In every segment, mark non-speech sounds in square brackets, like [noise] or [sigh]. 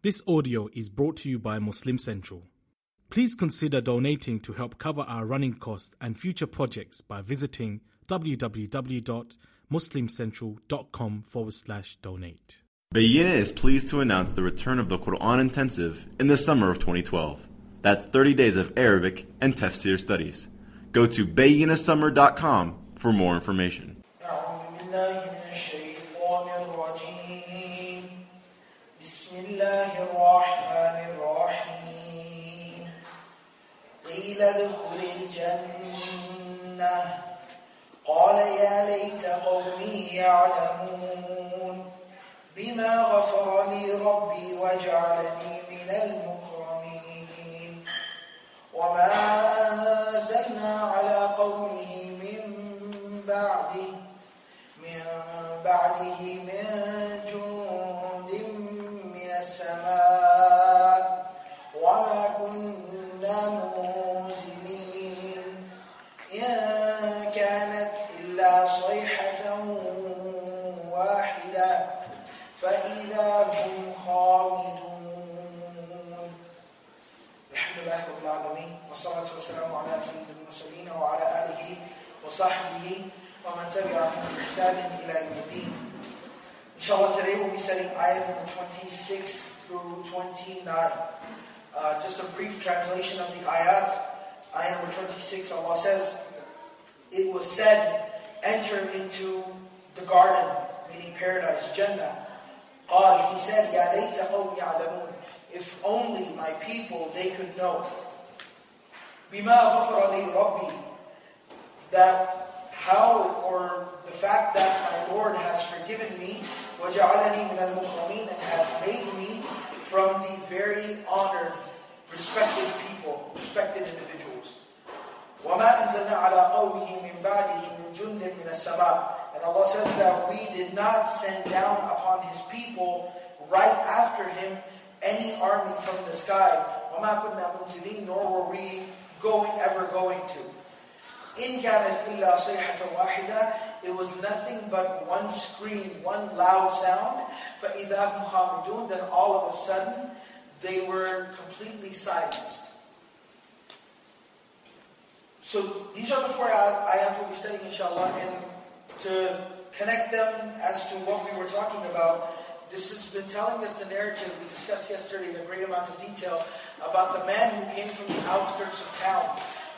This audio is brought to you by Muslim Central. Please consider donating to help cover our running costs and future projects by visiting www.muslimcentral.com forward slash donate. Bayyinah is pleased to announce the return of the Quran Intensive in the summer of 2012. That's 30 days of Arabic and Tafsir studies. Go to bayyinahsummer.com for more information. الله الرحمن الرحيم. قيل ادخل الجنة. قال يا ليت قومي يعلمون. بما غفر لي ربي وجعلني من just a brief translation of the ayat. Ayat number 26, Allah says, It was said, enter into the garden, meaning paradise, Jannah. قال, he said, يا ليت قومي يعلمون. If only my people, they could know. بما غفر لي ربي. That how or the fact that my Lord has forgiven me وجعلني من المكرمين and has made me from the very honored, respected people, respected individuals. وما أنزلنا على قومه من بعده من جند من السماء and Allah says that we did not send down upon His people right after Him any army from the sky. وَمَا كُنَّا مُنزِلِينَ Nor were we going, ever going to. إِن كَانَتْ إِلَّا صَيْحَةً وَاحِدَةً It was nothing but one scream, one loud sound. فَإِذَا هُمْ خَامِدُونَ Then all of a sudden, they were completely silenced. So these are the four ayat we'll be studying inshallah and to connect them as to what we were talking about, this has been telling us the narrative we discussed yesterday in a great amount of detail about the man who came from the outskirts of town,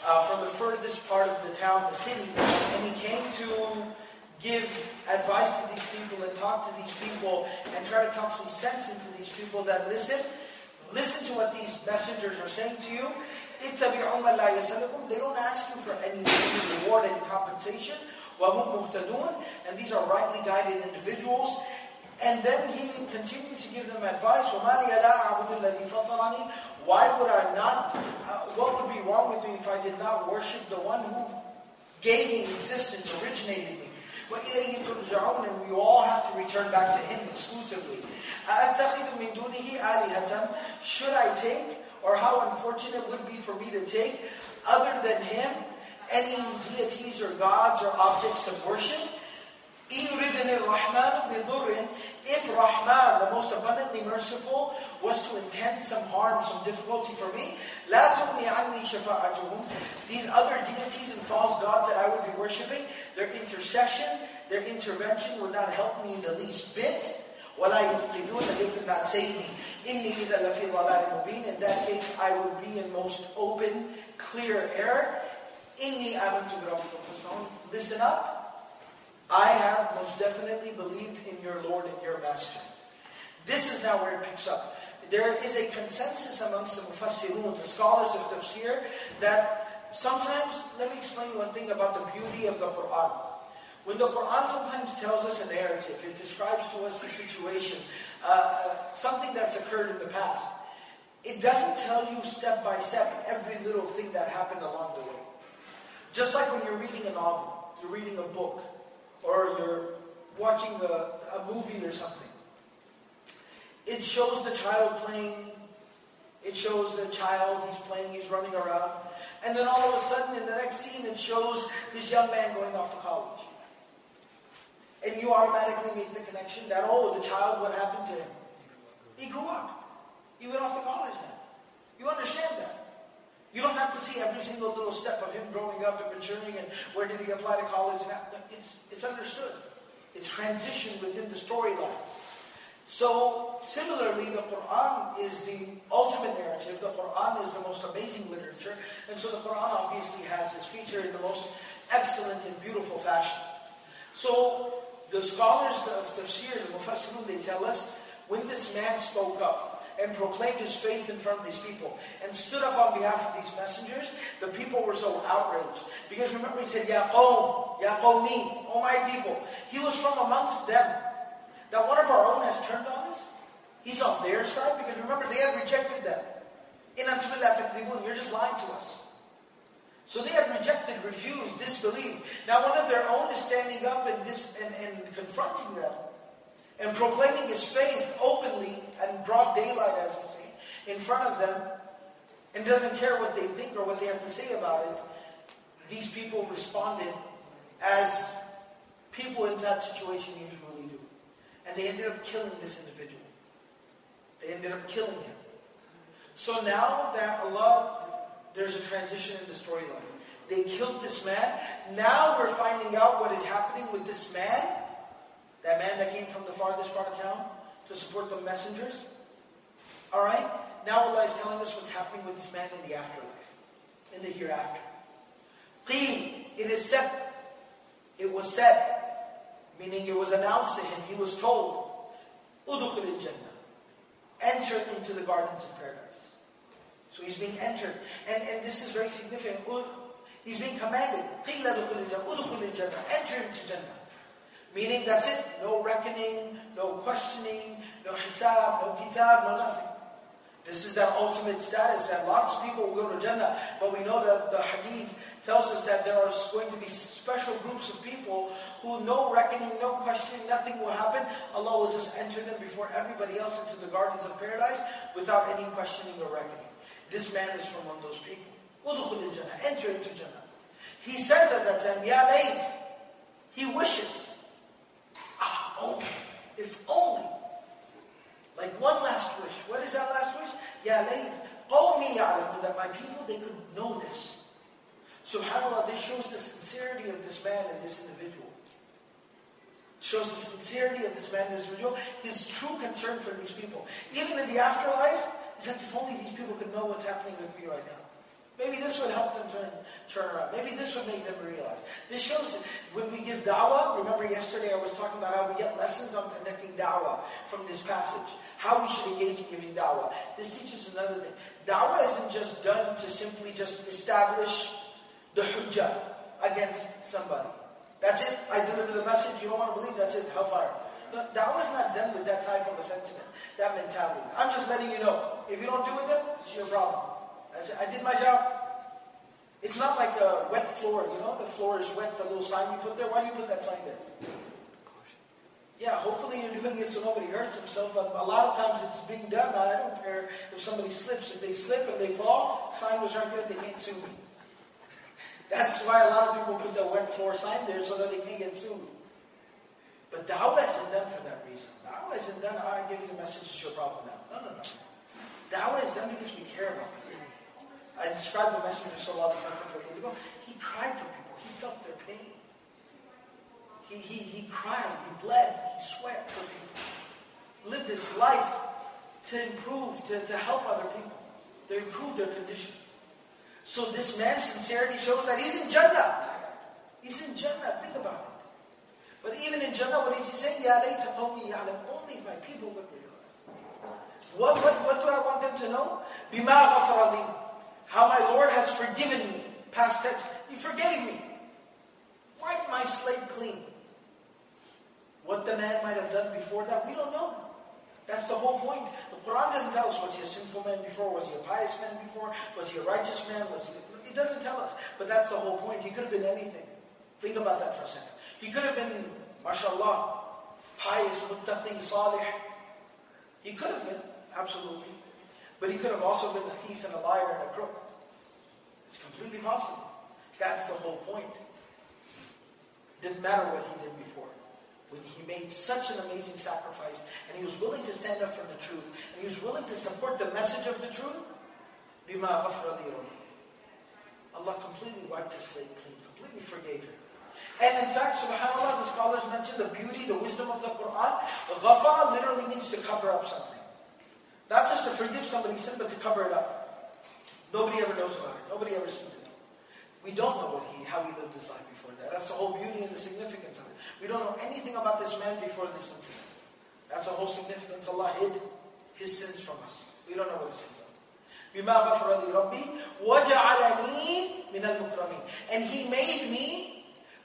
uh, from the furthest part of the town, the city, and he came to give advice to these people and talk to these people and try to talk some sense into these people that listen, listen to what these messengers are saying to you. اتبعوا من لا يسألكم. They don't ask you for any reward, any compensation. وَهُمْ مُهْتَدُونَ And these are rightly guided individuals. And then he continued to give them advice. وَمَا لِيَ لَا أَعْبُدُ الَّذِي فَطَرَنِي Why would I not, uh, what would be wrong with me if I did not worship the one who gave me existence, originated me? وَإِلَيْهِ تُرْجَعُونَ And we all have to return back to him exclusively. أَأَتَّخِذُ مِن دُونِهِ آلِهَةً Should I take, or how unfortunate would be for me to take, other than him, any deities or gods or objects of worship. If Rahman, the most abundantly merciful, was to intend some harm, some difficulty for me, These other deities and false gods that I would be worshipping, their intercession, their intervention would not help me in the least bit. وَلَا يُقْلِدُونَ They could not save me. إِنِّي إِذَا لَفِي ضَلَالٍ مُبِينٍ In that case, I would be in most open, clear error. Inni amantu birabbikum fasma'un. Listen up. I have most definitely believed in your Lord and your Master. This is now where it picks up. There is a consensus amongst the mufassirun, the scholars of tafsir, that sometimes, let me explain one thing about the beauty of the Quran. When the Quran sometimes tells us a narrative, it describes to us a situation, uh, something that's occurred in the past. It doesn't tell you step by step every little thing that happened along the way. Just like when you're reading a novel, you're reading a book, or you're watching a, a movie or something. It shows the child playing, it shows the child, he's playing, he's running around. And then all of a sudden, in the next scene, it shows this young man going off to college and you automatically make the connection that, oh, the child, what happened to him? He grew up. He went off to college now. You understand that. You don't have to see every single little step of him growing up and maturing and where did he apply to college. And it's, it's understood. It's transitioned within the storyline. So similarly, the Quran is the ultimate narrative. The Quran is the most amazing literature. And so the Quran obviously has this feature in the most excellent and beautiful fashion. So the scholars of tafsir, the mufassirun, they tell us, when this man spoke up and proclaimed his faith in front of these people and stood up on behalf of these messengers, the people were so outraged. Because remember he said, Ya qawm, Ya qawmi, oh my people. He was from amongst them. Now one of our own has turned on us. He's on their side because remember they had rejected them. In you're just lying to us. So they had rejected, refused, disbelieved. Now one of their own is standing up and, dis, and, and confronting them and proclaiming his faith openly and broad daylight, as you say, in front of them, and doesn't care what they think or what they have to say about it. These people responded as people in that situation usually do. and they ended up killing this individual. They ended up killing him. So now that Allah, there's a transition in the storyline. They killed this man. Now we're finding out what is happening with this man, that man that came from the farthest part of town to support the messengers. All right? Now Allah is telling us what's happening with this man in the afterlife, in the hereafter. Qeel, it is said, it was said, Meaning it was announced to him, he was told, Udukhul jannah Enter into the gardens of paradise. So he's being entered. And, and this is very significant. He's being commanded, قِيلَ دُخُلِ jannah Enter into Jannah. Meaning that's it. No reckoning, no questioning, no hisab, no kitab, no nothing. This is that ultimate status that lots of people will go to Jannah. But we know that the hadith tells us that there are going to be special groups of people who no reckoning, no questioning, nothing will happen. Allah will just enter them before everybody else into the gardens of paradise without any questioning or reckoning. This man is from one of those people. Udkhul Jannah, enter into Jannah. He says at that time, Ya late. He wishes. Ah, only. If only. Like one last wish. What is that last wish? Ya late. Qawmi ya'lamun. That my people, they could know this. SubhanAllah, this shows the sincerity of this man and this individual. Shows the sincerity of this man and this individual, his true concern for these people. Even in the afterlife, he said, if only these people could know what's happening with me right now. Maybe this would help them turn, turn around. Maybe this would make them realize. This shows when we give da'wah, remember yesterday I was talking about how we get lessons on connecting da'wah from this passage. How we should engage in giving da'wah. This teaches another thing. Da'wah isn't just done to simply just establish the hujjah against somebody. That's it. I deliver the message. You don't want to believe. That's it. Hellfire. Da'wah is not done with that type of a sentiment, that mentality. I'm just letting you know. If you don't do it, it's your problem. That's it. I did my job. It's not like a wet floor. You know, the floor is wet. The little sign you put there. Why do you put that sign there? Yeah, hopefully you're doing it so nobody hurts themselves, But a lot of times it's being done. I don't care if somebody slips. If they slip and they fall, sign was right there. They can't sue me. [laughs] That's why a lot of people put the wet floor sign there so that they can't get sued. But da'wah isn't done for that reason. Da'wah isn't done, oh, I give you the message, it's your problem now. No, no, no. Da'wah is done because we care about people. I described the messenger Sallallahu Alaihi Wasallam a couple days ago. He cried for people. He felt their pain. He, he, he cried, he bled, he sweat for people. Lived his life to improve, to, to help other people, to improve their condition. So this man's sincerity shows that he's in Jannah. He's in Jannah. Think about it. But even in Jannah, what is he saying? Ya layta qawmi ya'lam. Only if my people would realize. What, what, what do I want them to know? Bima How my Lord has forgiven me. Past tense. He forgave me. Wipe my slate clean. What the man might have done before that, we don't know. That's the whole point. The Quran doesn't tell us was he a sinful man before, was he a pious man before, was he a righteous man, was he... It doesn't tell us. But that's the whole point. He could have been anything. Think about that for a second. He could have been, mashallah, pious, muttaqi, salih. He could have been, absolutely. But he could have also been a thief and a liar and a crook. It's completely possible. That's the whole point. Didn't matter what he did before when he made such an amazing sacrifice and he was willing to stand up for the truth and he was willing to support the message of the truth, Allah completely wiped his slate clean, completely forgave him. And in fact, subhanAllah, the scholars mention the beauty, the wisdom of the Quran. Ghafara literally means to cover up something. Not just to forgive somebody's sin, but to cover it up. Nobody ever knows about it. Nobody ever sees it. We don't know what he, how he lived his life before that. That's the whole beauty and the significance of it. We don't know anything about this man before this incident. That's the whole significance. Allah hid his sins from us. We don't know what his sins are. بما غفر لي ربي وجعلني من المكرمين and he made me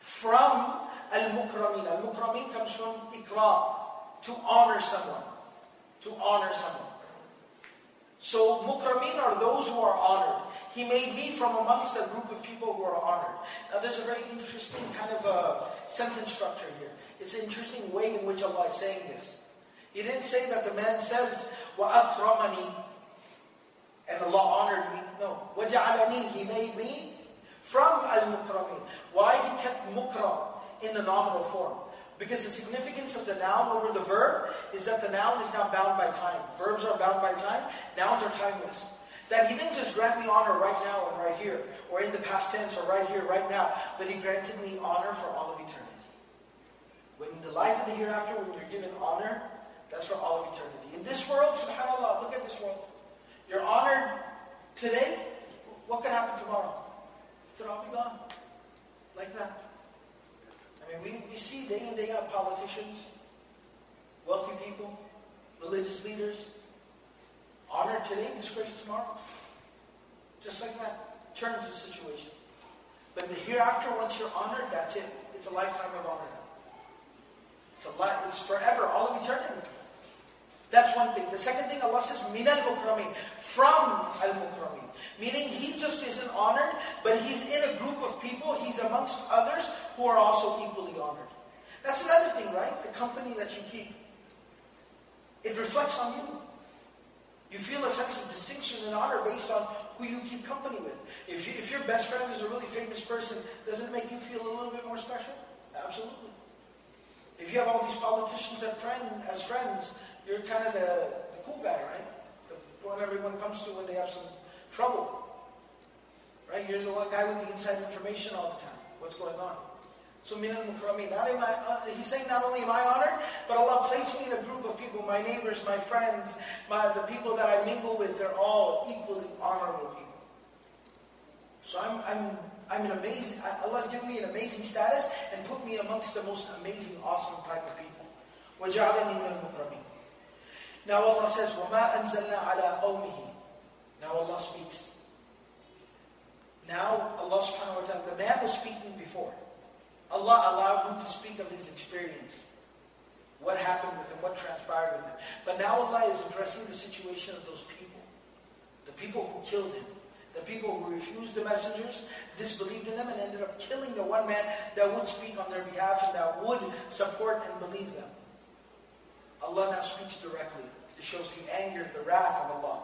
from al-mukramin al-mukramin comes from ikram to honor someone to honor someone so mukramin are those who are honored he made me from amongst a group of people who are honored now there's a very interesting kind of a sentence structure here it's an interesting way in which Allah is saying this he didn't say that the man says وَأَكْرَمَنِي and Allah honored me. No. وَجَعَلَنِي He made me from al-mukramin. Why He kept mukram in the nominal form? Because the significance of the noun over the verb is that the noun is now bound by time. Verbs are bound by time. Nouns are timeless. That He didn't just grant me honor right now and right here, or in the past tense, or right here, right now, but He granted me honor for all of eternity. When the life of the hereafter, when you're given honor, that's for all of eternity. In this world, subhanAllah, look at this world. You're honored today. What could happen tomorrow? It could all be gone. Like that. I mean, we, we see day in, day out politicians, wealthy people, religious leaders, honored today, disgraced tomorrow. Just like that. Turns the situation. But the hereafter, once you're honored, that's it. It's a lifetime of honor now. It's a li- it's forever, all of eternity. That's one thing. The second thing, Allah says, min al from al mukramin. Meaning he just isn't honored, but he's in a group of people, he's amongst others who are also equally honored. That's another thing, right? The company that you keep. It reflects on you. You feel a sense of distinction and honor based on who you keep company with. If, you, if your best friend is a really famous person, does it make you feel a little bit more special? Absolutely. If you have all these politicians as friends, as friends you're kind of the, the cool guy, right? The one everyone comes to when they have some trouble. Right? You're the one guy with the inside information all the time. What's going on? So min al-mukramin. Not in my, uh, he's saying not only am I honored, but Allah placed me in a group of people, my neighbors, my friends, my, the people that I mingle with, they're all equally honorable people. So I'm, I'm, I'm an amazing, Allah's given me an amazing status and put me amongst the most amazing, awesome type of people. وَجَعَلَنِي مِنَ الْمُكْرَمِينَ now Allah says, وَمَا أَنزَلْنَا عَلَىٰ قَوْمِهِ Now Allah speaks. Now Allah subhanahu wa ta'ala, the man was speaking before. Allah allowed him to speak of his experience. What happened with him, what transpired with him. But now Allah is addressing the situation of those people. The people who killed him. The people who refused the messengers, disbelieved in them, and ended up killing the one man that would speak on their behalf and that would support and believe them. Allah now speaks directly. It shows the anger, the wrath of Allah.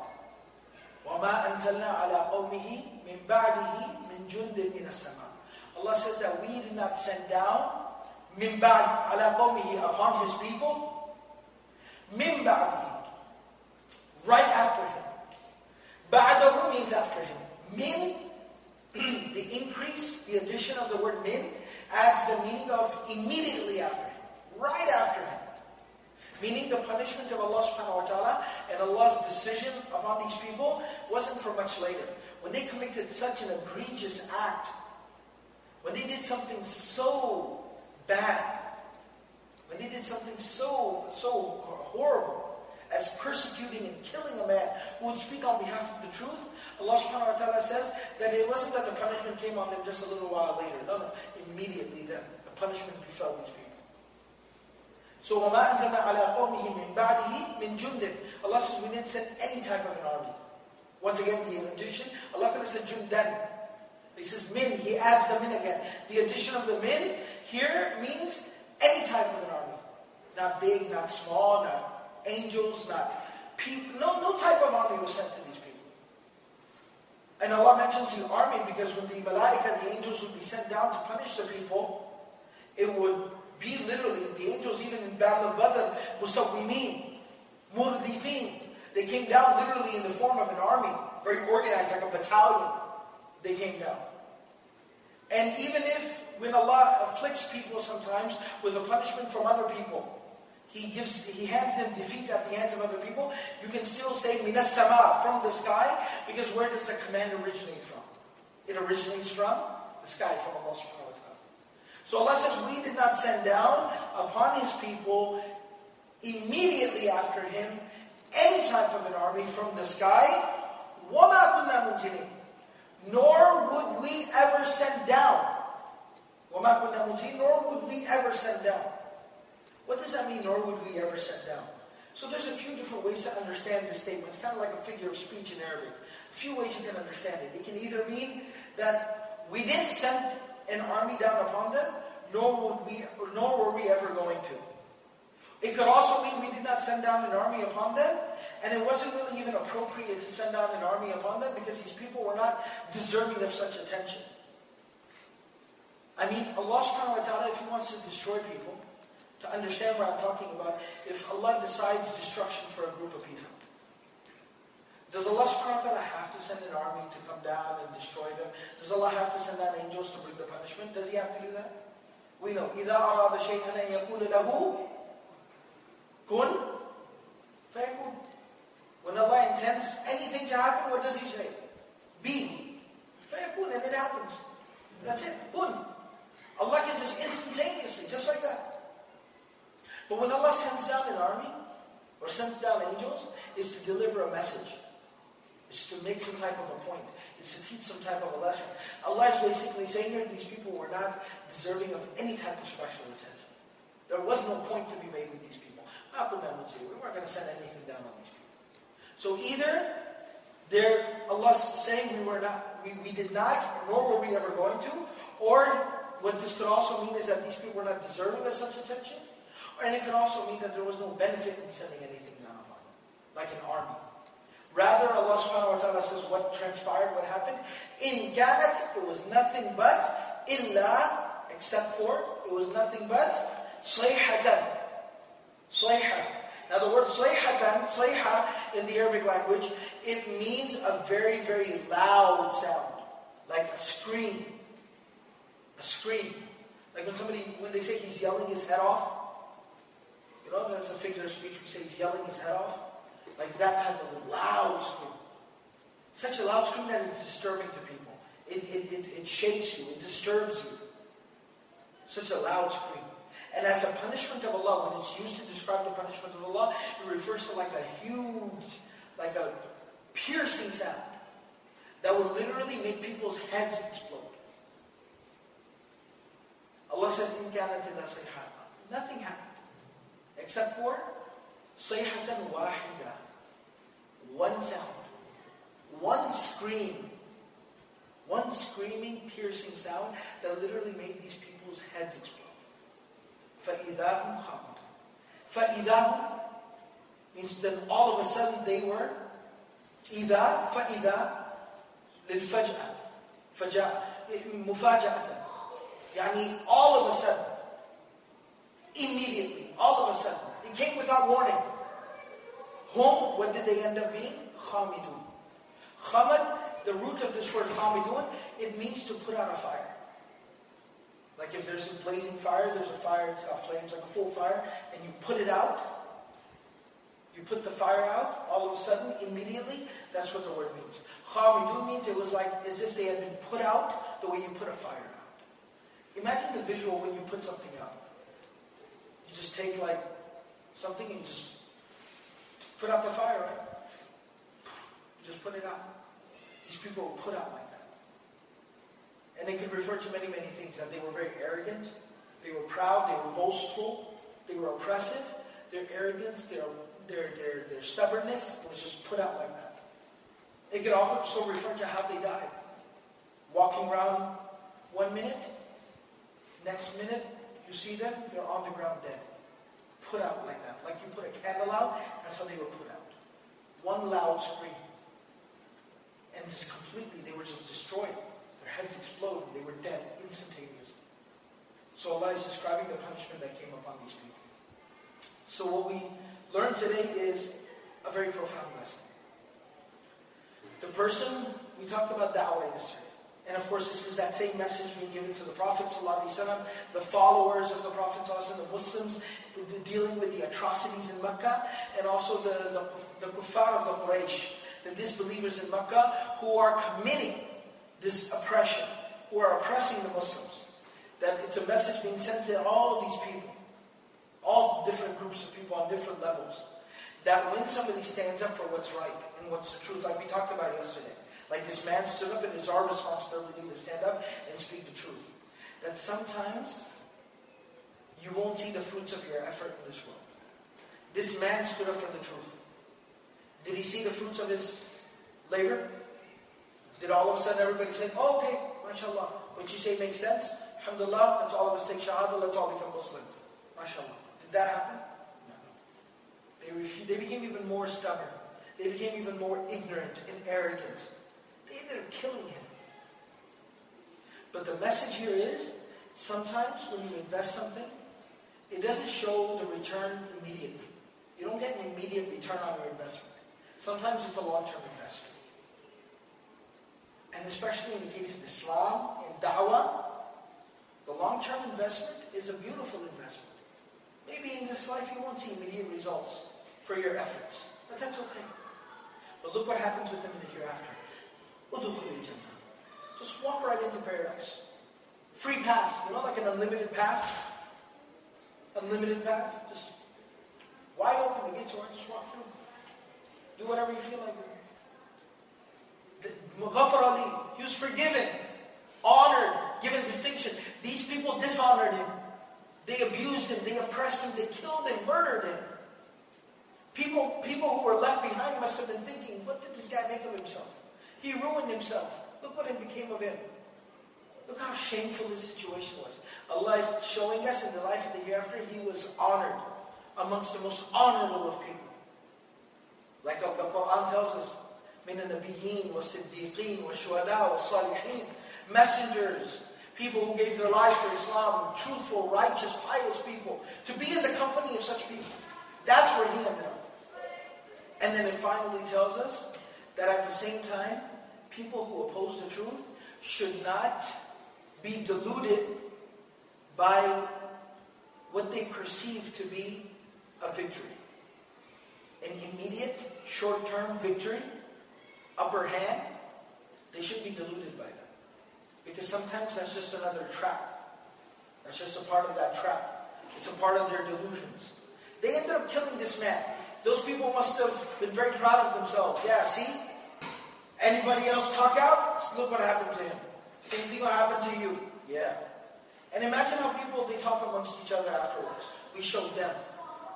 وَمَا أَنزَلْنَا عَلَىٰ قَوْمِهِ مِنْ بَعْدِهِ مِنْ جُنْدٍ مِنَ السَّمَاءِ Allah says that we did not send down min ala qawmihi upon his people. Min right after him. Ba'dahu means after him. Min [clears throat] the increase the addition of the word min adds the meaning of immediately after him right after him. Meaning the punishment of Allah subhanahu wa ta'ala and Allah's decision upon these people wasn't for much later. When they committed such an egregious act when they did something so bad, when they did something so, so horrible, as persecuting and killing a man who would speak on behalf of the truth, Allah subhanahu wa ta'ala says that it wasn't that the punishment came on them just a little while later. No, no. Immediately then, the punishment befell these people. So وَمَا أَنزَلْنَا عَلَىٰ قَوْمِهِ مِنْ بَعْدِهِ مِنْ جُنْدٍ Allah says we didn't send any type of an army. Once again, the addition, Allah could have said jundan. He says min, He adds the min again. The addition of the min here means any type of an army. Not big, not small, not angels, not people. No, no type of army was sent to these people. And Allah mentions the army because when the malaika, the angels would be sent down to punish the people, it would be literally, the angels even in Battle of Badr, musawwimin, murdifin. They came down literally in the form of an army, very organized, like a battalion They came down. And even if when Allah afflicts people sometimes with a punishment from other people, He gives, He hands them defeat at the hands of other people, you can still say minas sama from the sky, because where does the command originate from? It originates from the sky, from Allah subhanahu wa ta'ala. So Allah says, we did not send down upon His people immediately after Him any type of an army from the sky, وَمَا كُنَّا مُنْزِلِينَ Nor would we ever send down. وَمَا كُنَّا مُنْزِلِينَ Nor would we ever send down. What does that mean, nor would we ever send down? So there's a few different ways to understand this statement. It's kind of like a figure of speech in Arabic. A few ways you can understand it. It can either mean that we didn't send an army down upon them, nor would we, nor were we ever going to. It could also mean we did not send down an army upon them, and it wasn't really even appropriate to send down an army upon them because these people were not deserving of such attention. I mean, Allah subhanahu wa ta'ala, if He wants to destroy people, to understand what I'm talking about, if Allah decides destruction for a group of people, does Allah subhanahu wa ta'ala have to send an army to come down and destroy them? Does Allah have to send down angels to bring the punishment? Does He have to do that? We know, إِذَا أَرَادَ شَيْئًا أَن يَقُولَ لَهُ Kun fayakun. when Allah intends anything to happen, what does He say? Be. Fayakun, and it happens. That's it. Kun. Allah can just instantaneously, just like that. But when Allah sends down an army, or sends down angels, it's to deliver a message. It's to make some type of a point. It's to teach some type of a lesson. Allah is basically saying here, these people were not deserving of any type of special attention. There was no point to be made with these people. We weren't going to send anything down on these people. So either there, Allah's saying we were not, we, we did not, nor were we ever going to, or what this could also mean is that these people were not deserving of such attention, and it could also mean that there was no benefit in sending anything down upon them, like an army. Rather, Allah subhanahu wa ta'ala says what transpired, what happened. In kanat, it was nothing but illa, except for, it was nothing but sayhatan, Sayha. Now the word sayhatan, sayha in the Arabic language, it means a very, very loud sound. Like a scream. A scream. Like when somebody, when they say he's yelling his head off, you know, that's a figure of speech, we say he's yelling his head off. Like that type of loud scream. Such a loud scream that it's disturbing to people. It, it, it, it shakes you, it disturbs you. Such a loud scream. And as a punishment of Allah, when it's used to describe the punishment of Allah, it refers to like a huge, like a piercing sound that will literally make people's heads explode. Allah said, In kanat Nothing happened. Except for sayhatan wahida. One sound. One scream. One screaming, piercing sound that literally made these people's heads explode. فَإِذَا هُمْ خَامِدٌ فَإِذَا means then all of a sudden they were إذا فإذا للفجأة فجاء مفاجأة يعني all of a sudden immediately all of a sudden it came without warning whom what did they end up being خامدون خامد the root of this word خامدون it means to put out a fire like if there's a blazing fire, there's a fire, it's got flames like a full fire, and you put it out, you put the fire out, all of a sudden, immediately, that's what the word means. Khamidun means it was like as if they had been put out the way you put a fire out. Imagine the visual when you put something out. You just take like something and just put out the fire, right? Just put it out. These people were put out like and they could refer to many, many things. That they were very arrogant, they were proud, they were boastful, they were oppressive. Their arrogance, their, their, their, their stubbornness was just put out like that. It could also refer to how they died. Walking around one minute, next minute, you see them, they're on the ground dead. Put out like that. Like you put a candle out, that's how they were put out. One loud scream. And just completely, they were just destroyed heads exploded. They were dead instantaneously. So Allah is describing the punishment that came upon these people. So what we learn today is a very profound lesson. The person, we talked about da'wah yesterday. And of course, this is that same message being given to the Prophet ﷺ, the followers of the Prophet ﷺ, the Muslims dealing with the atrocities in Mecca, and also the, the, the kuffar of the Quraysh, the disbelievers in Mecca who are committing this oppression, who are oppressing the Muslims. That it's a message being sent to all of these people, all different groups of people on different levels. That when somebody stands up for what's right and what's the truth, like we talked about yesterday, like this man stood up, and it's our responsibility to stand up and speak the truth. That sometimes you won't see the fruits of your effort in this world. This man stood up for the truth. Did he see the fruits of his labor? Did all of a sudden everybody say, oh, okay, mashallah, what you say makes sense? Alhamdulillah, let's all of us take shahada, let's all become Muslim. Mashallah. Did that happen? No. They, refu- they became even more stubborn. They became even more ignorant and arrogant. They ended up killing him. But the message here is, sometimes when you invest something, it doesn't show the return immediately. You don't get an immediate return on your investment. Sometimes it's a long-term. And especially in the case of Islam and da'wah, the long-term investment is a beautiful investment. Maybe in this life you won't see immediate results for your efforts, but that's okay. But look what happens with them in the hereafter. Just walk right into paradise. Free pass, you know, like an unlimited pass. Unlimited pass, just wide open, the gates are just walk through. Do whatever you feel like He was forgiven, honored, given distinction. These people dishonored him. They abused him, they oppressed him, they killed him, murdered him. People, people who were left behind must have been thinking, what did this guy make of himself? He ruined himself. Look what it became of him. Look how shameful his situation was. Allah is showing us in the life of the hereafter, he was honored amongst the most honorable of people. Like the Quran tells us, من النبيين والصديقين والشهداء والصالحين messengers people who gave their lives for Islam truthful righteous pious people to be in the company of such people that's where he ended up and then it finally tells us that at the same time people who oppose the truth should not be deluded by what they perceive to be a victory an immediate short-term victory upper hand, they shouldn't be deluded by that. Because sometimes that's just another trap. That's just a part of that trap. It's a part of their delusions. They ended up killing this man. Those people must have been very proud of themselves. Yeah, see? Anybody else talk out? Look what happened to him. Same thing will happen to you. Yeah. And imagine how people, they talk amongst each other afterwards. We showed them.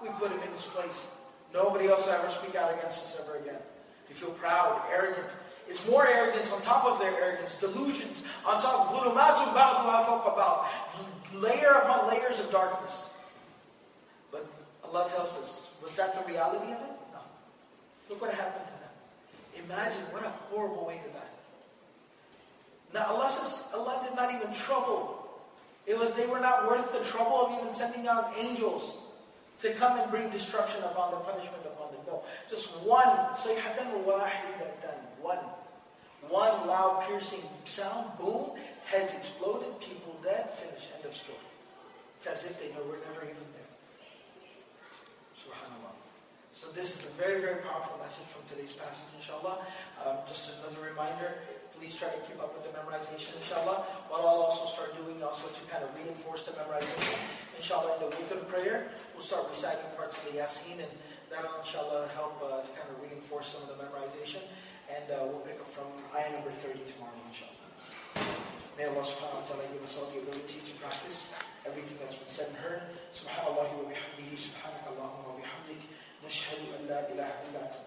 We put him in his place. Nobody else will ever speak out against us ever again. They feel proud, arrogant. It's more arrogance on top of their arrogance, delusions on top of about layer upon layers of darkness. But Allah tells us, was that the reality of it? No. Look what happened to them. Imagine what a horrible way to die. Now Allah says Allah did not even trouble. It was they were not worth the trouble of even sending out angels to come and bring destruction upon the punishment upon them. No, just one, sayhatan wahidatan, one. One loud piercing sound, boom, heads exploded, people dead, finished, end of story. It's as if they know we're never even there. Subhanallah. So this is a very, very powerful message from today's passage, inshallah. Um, just another reminder, please try to keep up with the memorization, inshallah. What I'll also start doing also to kind of reinforce the memorization, inshallah, in the the prayer we'll start reciting parts of the Yasin, and that'll inshallah help uh, to kind of reinforce some of the memorization. And uh, we'll pick up from ayah number 30 tomorrow, inshallah. May Allah subhanahu wa ta'ala give us all the ability to practice everything that's been said and heard. Subhanallah wa bihamdihi, subhanaka Allahumma wa bihamdik, nashhadu an la ilaha illa anta